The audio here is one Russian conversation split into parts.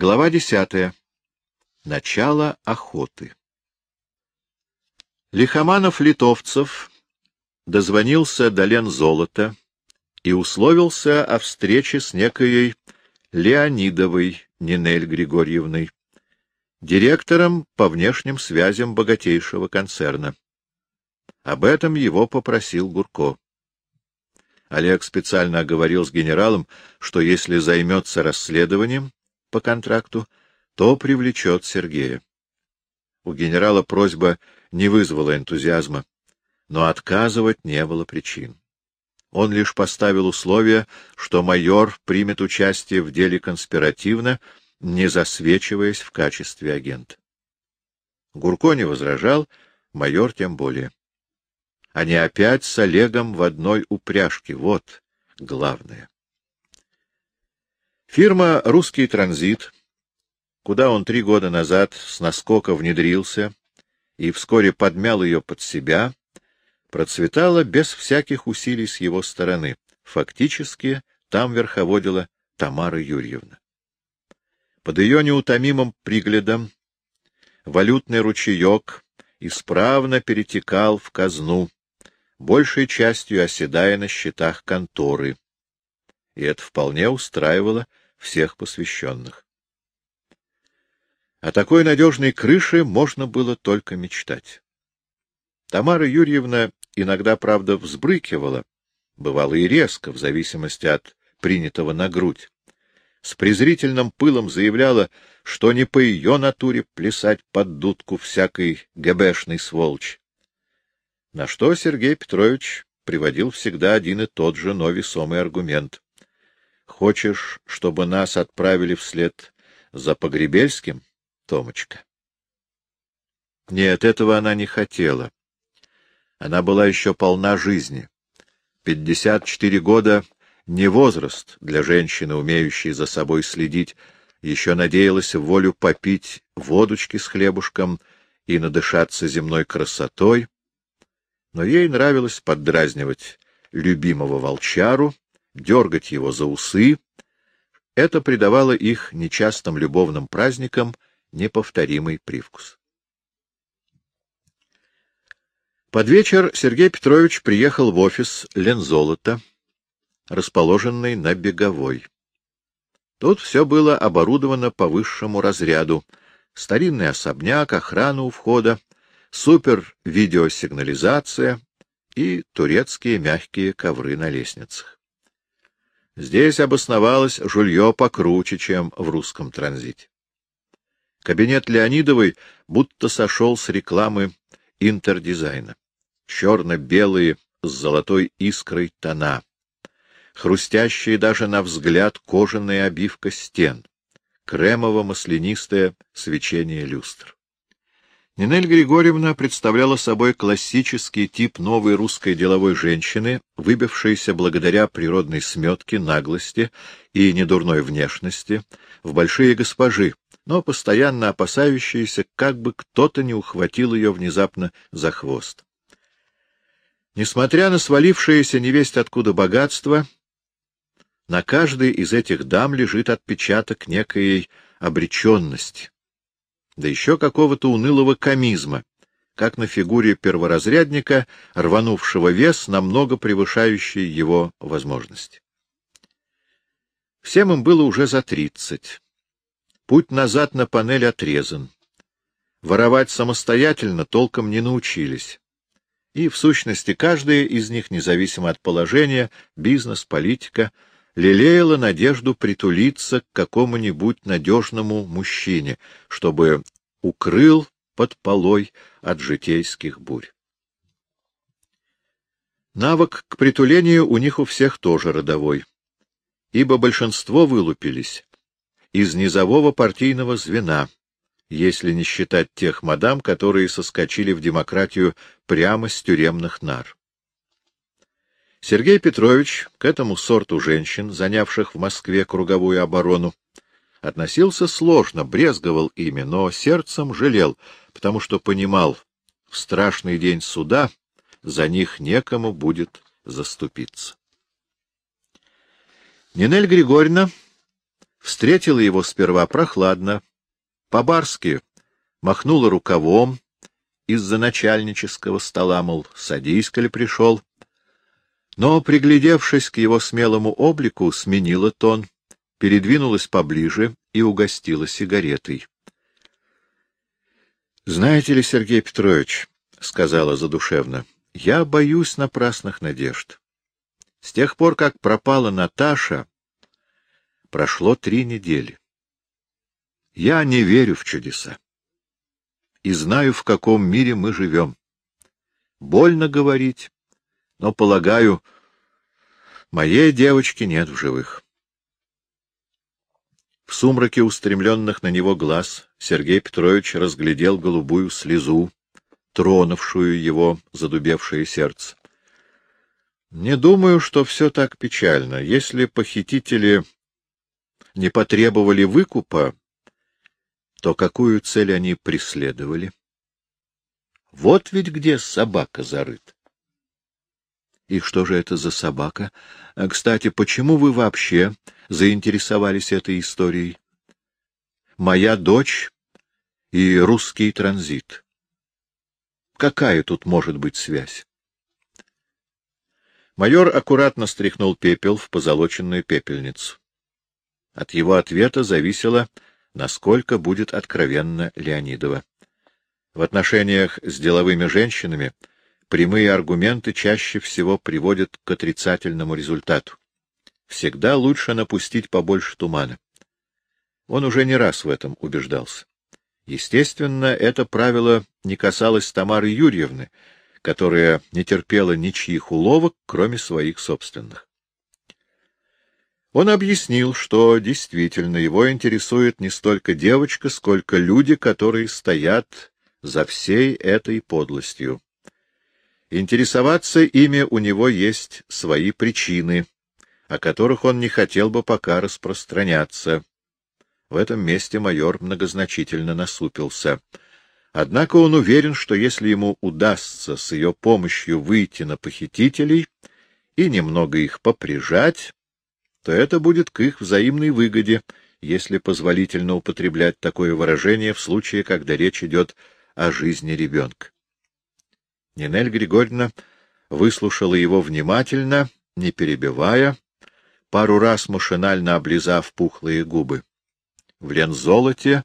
Глава десятая. Начало охоты. Лихоманов-литовцев дозвонился до Лен Золота и условился о встрече с некоей Леонидовой Нинель Григорьевной, директором по внешним связям богатейшего концерна. Об этом его попросил Гурко. Олег специально оговорил с генералом, что если займется расследованием по контракту, то привлечет Сергея. У генерала просьба не вызвала энтузиазма, но отказывать не было причин. Он лишь поставил условие, что майор примет участие в деле конспиративно, не засвечиваясь в качестве агента. Гурко не возражал, майор тем более. Они опять с Олегом в одной упряжке. Вот главное. Фирма «Русский транзит», куда он три года назад с наскока внедрился и вскоре подмял ее под себя, процветала без всяких усилий с его стороны. Фактически там верховодила Тамара Юрьевна. Под ее неутомимым приглядом валютный ручеек исправно перетекал в казну, большей частью оседая на счетах конторы. И это вполне устраивало всех посвященных. О такой надежной крыше можно было только мечтать. Тамара Юрьевна иногда, правда, взбрыкивала, бывало и резко, в зависимости от принятого на грудь. С презрительным пылом заявляла, что не по ее натуре плясать под дудку всякой ГБшной сволочь. На что Сергей Петрович приводил всегда один и тот же, но весомый аргумент. Хочешь, чтобы нас отправили вслед за Погребельским, Томочка? Нет, этого она не хотела. Она была еще полна жизни. Пятьдесят четыре года — не возраст для женщины, умеющей за собой следить, еще надеялась в волю попить водочки с хлебушком и надышаться земной красотой, но ей нравилось поддразнивать любимого волчару, дергать его за усы. Это придавало их нечастым любовным праздникам неповторимый привкус. Под вечер Сергей Петрович приехал в офис Лензолота, расположенный на Беговой. Тут все было оборудовано по высшему разряду. Старинный особняк, охрана у входа, супер-видеосигнализация и турецкие мягкие ковры на лестницах. Здесь обосновалось жулье покруче, чем в русском транзите. Кабинет Леонидовой будто сошел с рекламы интердизайна. Черно-белые с золотой искрой тона, хрустящие даже на взгляд кожаная обивка стен, кремово-маслянистое свечение люстр. Нинель Григорьевна представляла собой классический тип новой русской деловой женщины, выбившейся благодаря природной сметке, наглости и недурной внешности в большие госпожи, но постоянно опасающаяся, как бы кто-то не ухватил ее внезапно за хвост. Несмотря на свалившееся невесть откуда богатство, на каждой из этих дам лежит отпечаток некоей обреченности да еще какого-то унылого комизма, как на фигуре перворазрядника, рванувшего вес, намного превышающий его возможности. Всем им было уже за тридцать. Путь назад на панель отрезан. Воровать самостоятельно толком не научились. И, в сущности, каждая из них, независимо от положения, бизнес, политика — лелеяла надежду притулиться к какому-нибудь надежному мужчине, чтобы укрыл под полой от житейских бурь. Навык к притулению у них у всех тоже родовой, ибо большинство вылупились из низового партийного звена, если не считать тех мадам, которые соскочили в демократию прямо с тюремных нар. Сергей Петрович к этому сорту женщин, занявших в Москве круговую оборону, относился сложно, брезговал ими, но сердцем жалел, потому что понимал, в страшный день суда за них некому будет заступиться. Нинель Григорьевна встретила его сперва прохладно, по-барски махнула рукавом из-за начальнического стола, мол, садись, коли пришел. Но, приглядевшись к его смелому облику, сменила тон, передвинулась поближе и угостила сигаретой. — Знаете ли, Сергей Петрович, — сказала задушевно, — я боюсь напрасных надежд. С тех пор, как пропала Наташа, прошло три недели. Я не верю в чудеса. И знаю, в каком мире мы живем. Больно говорить, но, полагаю, моей девочки нет в живых. В сумраке устремленных на него глаз Сергей Петрович разглядел голубую слезу, тронувшую его задубевшее сердце. Не думаю, что все так печально. Если похитители не потребовали выкупа, то какую цель они преследовали? Вот ведь где собака зарыта. И что же это за собака? А, кстати, почему вы вообще заинтересовались этой историей? Моя дочь и русский транзит. Какая тут может быть связь? Майор аккуратно стряхнул пепел в позолоченную пепельницу. От его ответа зависело, насколько будет откровенно Леонидова. В отношениях с деловыми женщинами прямые аргументы чаще всего приводят к отрицательному результату. Всегда лучше напустить побольше тумана. Он уже не раз в этом убеждался. Естественно, это правило не касалось Тамары Юрьевны, которая не терпела ничьих уловок, кроме своих собственных. Он объяснил, что действительно его интересует не столько девочка, сколько люди, которые стоят за всей этой подлостью. Интересоваться ими у него есть свои причины, о которых он не хотел бы пока распространяться. В этом месте майор многозначительно насупился. Однако он уверен, что если ему удастся с ее помощью выйти на похитителей и немного их поприжать, то это будет к их взаимной выгоде, если позволительно употреблять такое выражение в случае, когда речь идет о жизни ребенка. Нинель Григорьевна выслушала его внимательно, не перебивая, пару раз машинально облизав пухлые губы. В Лензолоте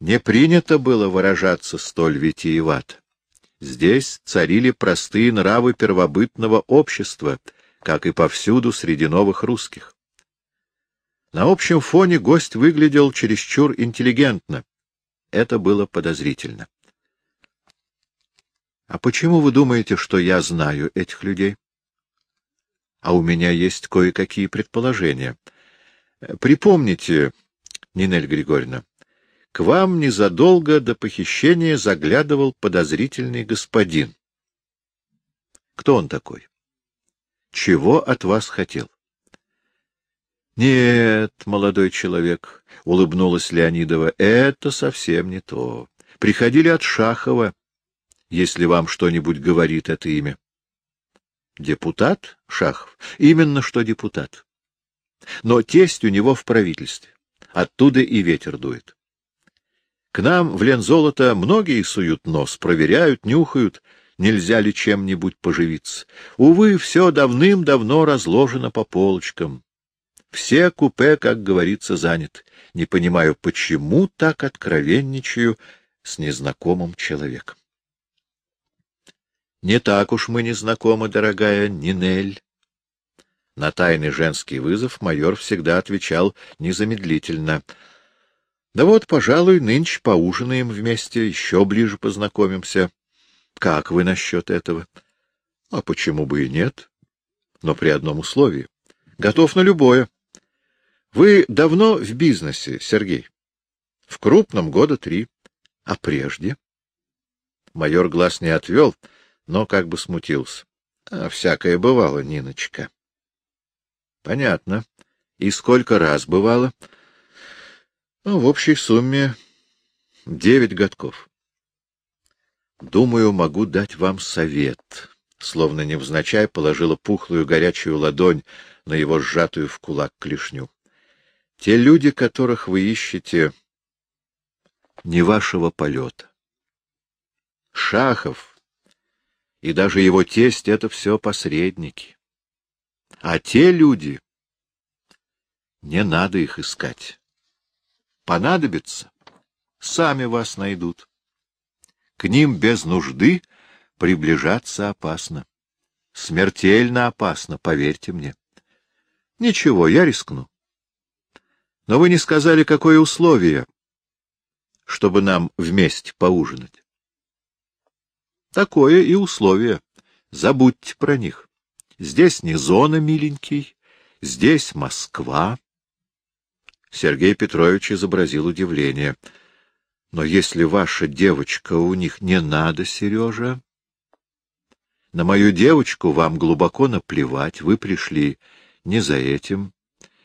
не принято было выражаться столь витиевато. Здесь царили простые нравы первобытного общества, как и повсюду среди новых русских. На общем фоне гость выглядел чересчур интеллигентно. Это было подозрительно. — А почему вы думаете, что я знаю этих людей? — А у меня есть кое-какие предположения. Припомните, Нинель Григорьевна, к вам незадолго до похищения заглядывал подозрительный господин. Кто он такой? Чего от вас хотел? — Нет, молодой человек, — улыбнулась Леонидова, — это совсем не то. Приходили от Шахова, если вам что-нибудь говорит это имя. — Депутат Шахов? Именно что депутат. Но тесть у него в правительстве. Оттуда и ветер дует. К нам в Лензолото многие суют нос, проверяют, нюхают, нельзя ли чем-нибудь поживиться. Увы, все давным-давно разложено по полочкам. Все купе, как говорится, заняты. Не понимаю, почему так откровенничаю с незнакомым человеком. Не так уж мы не знакомы, дорогая Нинель. На тайный женский вызов майор всегда отвечал незамедлительно. Да вот, пожалуй, нынче поужинаем вместе, еще ближе познакомимся. Как вы насчет этого? А почему бы и нет? Но при одном условии. Готов на любое. Вы давно в бизнесе, Сергей? В крупном года три. А прежде? Майор глаз не отвел, но как бы смутился. А всякое бывало, Ниночка. Понятно. И сколько раз бывало? Ну, в общей сумме девять годков. Думаю, могу дать вам совет. Словно невзначай положила пухлую горячую ладонь на его сжатую в кулак клешню. Те люди, которых вы ищете, не вашего полета. Шахов и даже его тесть — это все посредники. А те люди, не надо их искать. Понадобится, сами вас найдут. К ним без нужды приближаться опасно. Смертельно опасно, поверьте мне. Ничего, я рискну. Но вы не сказали, какое условие, чтобы нам вместе поужинать. Такое и условие. Забудьте про них. Здесь не зона, миленький, здесь Москва. Сергей Петрович изобразил удивление. Но если ваша девочка у них не надо, Сережа, на мою девочку вам глубоко наплевать, вы пришли не за этим,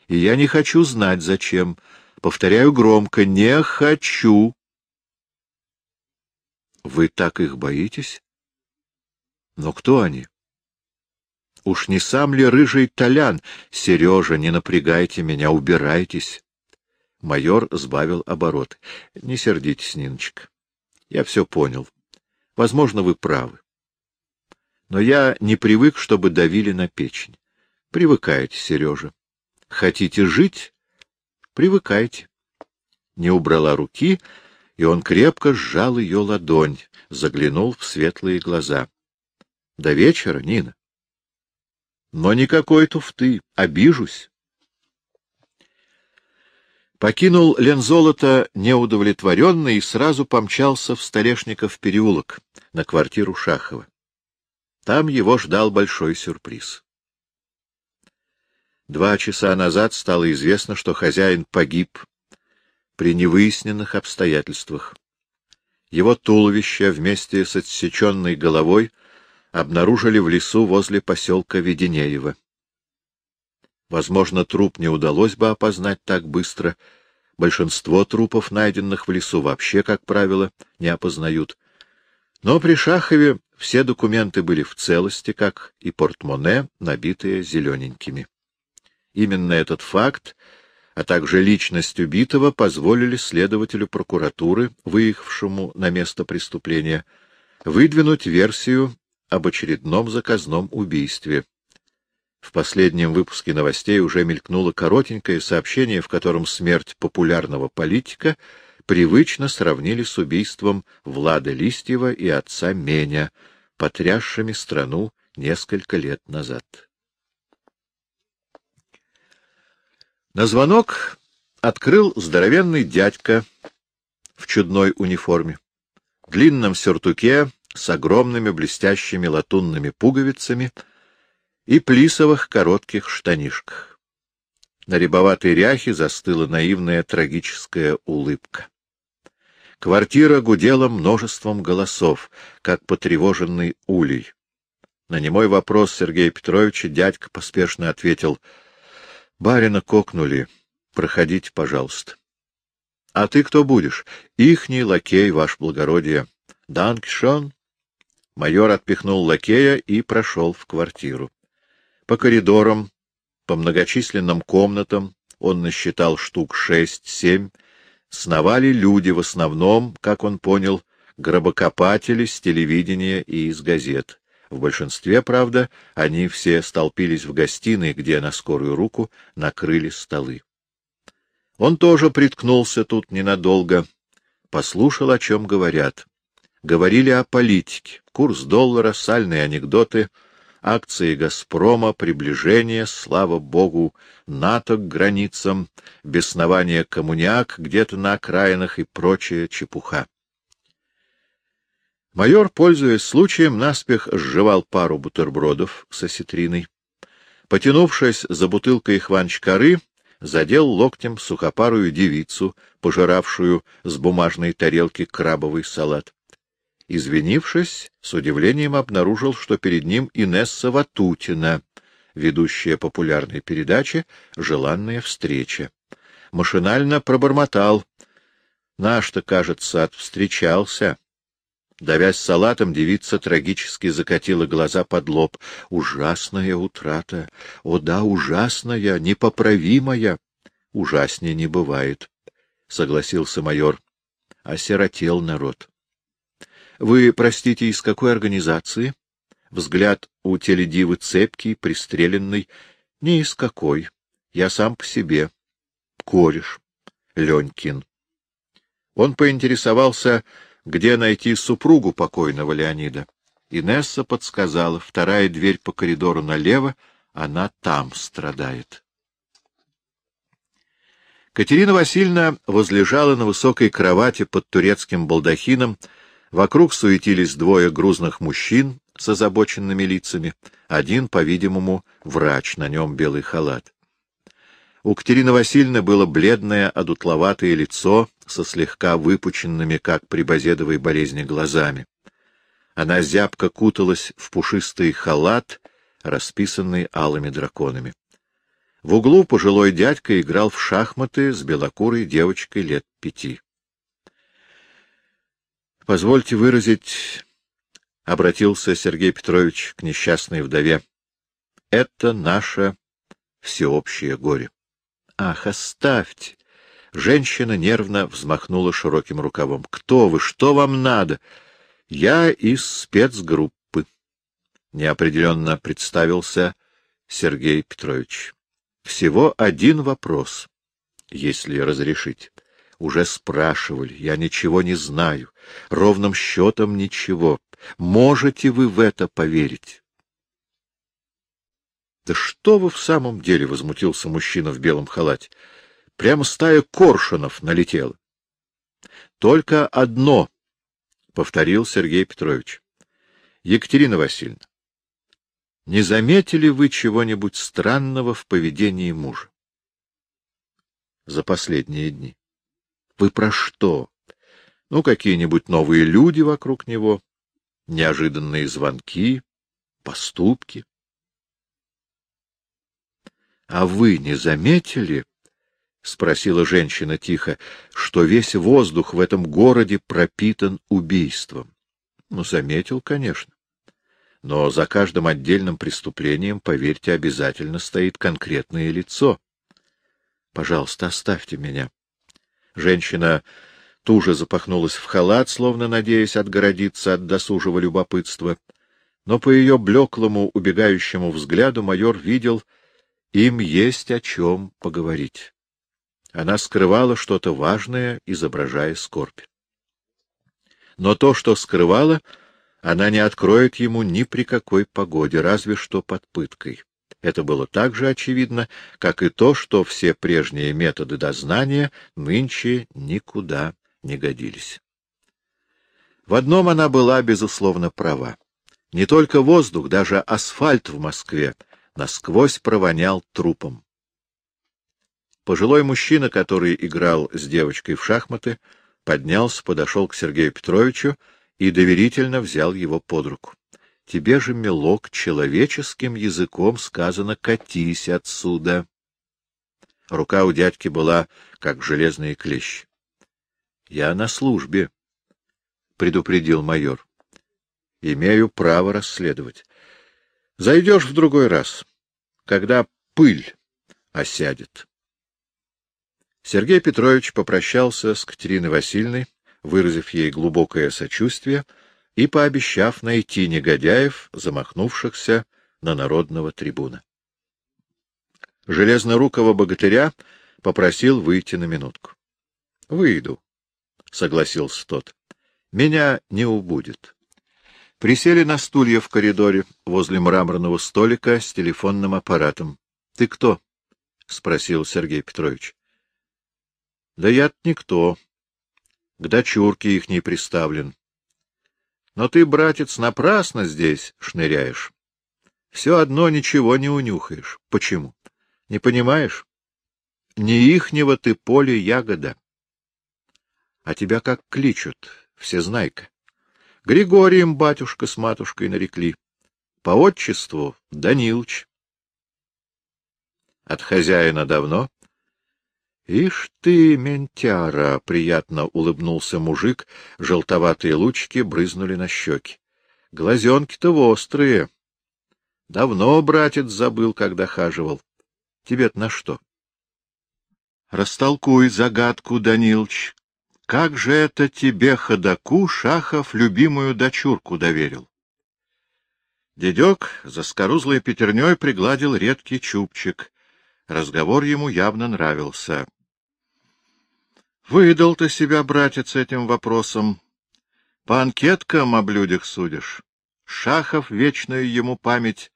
и я не хочу знать, зачем. Повторяю громко, не хочу. Вы так их боитесь? Но кто они? Уж не сам ли рыжий Толян? Сережа, не напрягайте меня, убирайтесь. Майор сбавил обороты. Не сердитесь, Ниночка. Я все понял. Возможно, вы правы но я не привык, чтобы давили на печень. Привыкайте, Сережа. Хотите жить? Привыкайте. Не убрала руки, и он крепко сжал ее ладонь, заглянул в светлые глаза. До вечера, Нина. Но никакой туфты, обижусь. Покинул Лензолото неудовлетворенный и сразу помчался в Столешников переулок, на квартиру Шахова. Там его ждал большой сюрприз. Два часа назад стало известно, что хозяин погиб при невыясненных обстоятельствах. Его туловище вместе с отсеченной головой обнаружили в лесу возле поселка Веденеево. Возможно, труп не удалось бы опознать так быстро. Большинство трупов, найденных в лесу, вообще, как правило, не опознают. Но при Шахове все документы были в целости, как и портмоне, набитые зелененькими. Именно этот факт, а также личность убитого позволили следователю прокуратуры, выехавшему на место преступления, выдвинуть версию об очередном заказном убийстве. В последнем выпуске новостей уже мелькнуло коротенькое сообщение, в котором смерть популярного политика привычно сравнили с убийством Влада Листьева и отца Меня — потрясшими страну несколько лет назад. На звонок открыл здоровенный дядька в чудной униформе, длинном сюртуке с огромными блестящими латунными пуговицами и плисовых коротких штанишках. На рябоватой ряхе застыла наивная трагическая улыбка. Квартира гудела множеством голосов, как потревоженный улей. На немой вопрос Сергея Петровича дядька поспешно ответил. — Барина кокнули. Проходите, пожалуйста. — А ты кто будешь? — Ихний лакей, ваш благородие. — Данкшон. Майор отпихнул лакея и прошел в квартиру. По коридорам, по многочисленным комнатам он насчитал штук шесть-семь, сновали люди, в основном, как он понял, гробокопатели с телевидения и из газет. В большинстве, правда, они все столпились в гостиной, где на скорую руку накрыли столы. Он тоже приткнулся тут ненадолго, послушал, о чем говорят. Говорили о политике, курс доллара, сальные анекдоты — акции «Газпрома», приближение, слава богу, НАТО к границам, беснование коммуняк где-то на окраинах и прочая чепуха. Майор, пользуясь случаем, наспех сживал пару бутербродов с осетриной. Потянувшись за бутылкой хванч-коры, задел локтем сухопарую девицу, пожиравшую с бумажной тарелки крабовый салат. Извинившись, с удивлением обнаружил, что перед ним Инесса Ватутина, ведущая популярной передачи «Желанная встреча». Машинально пробормотал. Наш-то, кажется, отвстречался. Давясь салатом, девица трагически закатила глаза под лоб. Ужасная утрата! О да, ужасная, непоправимая! — Ужаснее не бывает, — согласился майор. — Осиротел народ. — Вы, простите, из какой организации? Взгляд у теледивы цепкий, пристреленный. — Не из какой. Я сам по себе. Кореш. Ленькин. Он поинтересовался, где найти супругу покойного Леонида. Инесса подсказала, вторая дверь по коридору налево, она там страдает. Катерина Васильевна возлежала на высокой кровати под турецким балдахином, вокруг суетились двое грузных мужчин с озабоченными лицами, один, по-видимому, врач, на нем белый халат. У Катерины Васильевны было бледное, одутловатое лицо со слегка выпученными, как при базедовой болезни, глазами. Она зябко куталась в пушистый халат, расписанный алыми драконами. В углу пожилой дядька играл в шахматы с белокурой девочкой лет пяти. — Позвольте выразить, — обратился Сергей Петрович к несчастной вдове, — это наше всеобщее горе. — Ах, оставьте! Женщина нервно взмахнула широким рукавом. — Кто вы? Что вам надо? — Я из спецгруппы. Неопределенно представился Сергей Петрович. Всего один вопрос, если разрешить. Уже спрашивали, я ничего не знаю, ровным счетом ничего. Можете вы в это поверить? — Да что вы в самом деле, — возмутился мужчина в белом халате. — Прямо стая коршунов налетела. — Только одно, — повторил Сергей Петрович. — Екатерина Васильевна, не заметили вы чего-нибудь странного в поведении мужа? За последние дни. Вы про что? Ну, какие-нибудь новые люди вокруг него, неожиданные звонки, поступки. — А вы не заметили, — спросила женщина тихо, — что весь воздух в этом городе пропитан убийством? — Ну, заметил, конечно. Но за каждым отдельным преступлением, поверьте, обязательно стоит конкретное лицо. Пожалуйста, оставьте меня. Женщина туже запахнулась в халат, словно надеясь отгородиться от досужего любопытства. Но по ее блеклому, убегающему взгляду майор видел, им есть о чем поговорить. Она скрывала что-то важное, изображая скорбь. Но то, что скрывала, она не откроет ему ни при какой погоде, разве что под пыткой. Это было так же очевидно, как и то, что все прежние методы дознания нынче никуда не годились. В одном она была, безусловно, права. Не только воздух, даже асфальт в Москве насквозь провонял трупом. Пожилой мужчина, который играл с девочкой в шахматы, поднялся, подошел к Сергею Петровичу и доверительно взял его под руку. Тебе же, мелок, человеческим языком сказано «катись отсюда». Рука у дядьки была, как железные клещи. — Я на службе, — предупредил майор. — Имею право расследовать. Зайдешь в другой раз, когда пыль осядет. Сергей Петрович попрощался с Катериной Васильевной, выразив ей глубокое сочувствие и пообещав найти негодяев, замахнувшихся на народного трибуна. Железнорукого богатыря попросил выйти на минутку. — Выйду, — согласился тот. — Меня не убудет. Присели на стулья в коридоре возле мраморного столика с телефонным аппаратом. — Ты кто? — спросил Сергей Петрович. — Да я никто, к дочурке их не приставлен. Но ты, братец, напрасно здесь шныряешь. Все одно ничего не унюхаешь. Почему? Не понимаешь? Не ихнего ты поле ягода. А тебя как кличут, всезнайка. Григорием батюшка с матушкой нарекли. По отчеству Данилыч. От хозяина давно? Ишь ты, ментяра! — приятно улыбнулся мужик, желтоватые лучики брызнули на щеки. Глазенки-то острые. Давно, братец, забыл, когда хаживал. Тебе-то на что? Растолкуй загадку, Данилч. Как же это тебе, ходаку, Шахов любимую дочурку доверил? Дедек за скорузлой пятерней пригладил редкий чубчик. Разговор ему явно нравился. Выдал ты себя, братец, этим вопросом. По анкеткам о блюдях судишь. Шахов, вечную ему память,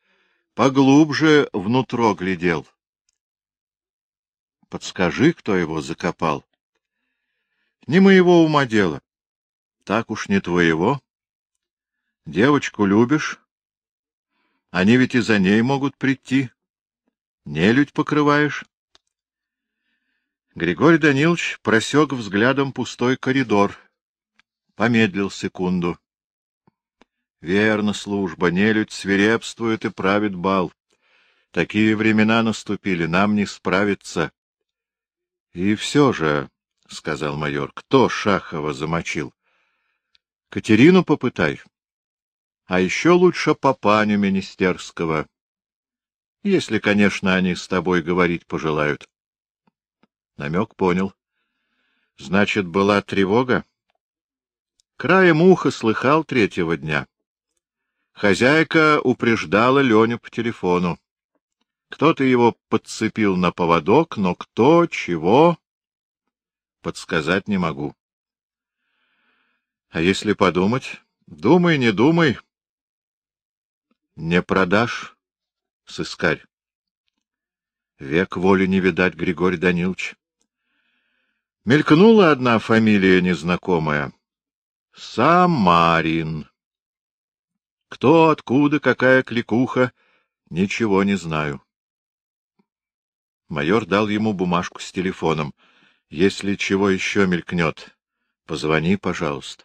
поглубже внутро глядел. Подскажи, кто его закопал. Не моего ума дело. Так уж не твоего. Девочку любишь? Они ведь и за ней могут прийти. Нелюдь покрываешь. Григорий Данилович просек взглядом пустой коридор. Помедлил секунду. Верно, служба, нелюдь свирепствует и правит бал. Такие времена наступили, нам не справиться. — И все же, — сказал майор, — кто Шахова замочил? — Катерину попытай. А еще лучше папаню министерского. Если, конечно, они с тобой говорить пожелают. Намек понял. Значит, была тревога? Краем уха слыхал третьего дня. Хозяйка упреждала Леню по телефону. Кто-то его подцепил на поводок, но кто, чего, подсказать не могу. А если подумать? Думай, не думай. Не продашь, сыскарь. Век воли не видать, Григорий Данилович. Мелькнула одна фамилия незнакомая. Самарин. Кто, откуда, какая кликуха, ничего не знаю. Майор дал ему бумажку с телефоном. Если чего еще мелькнет, позвони, пожалуйста.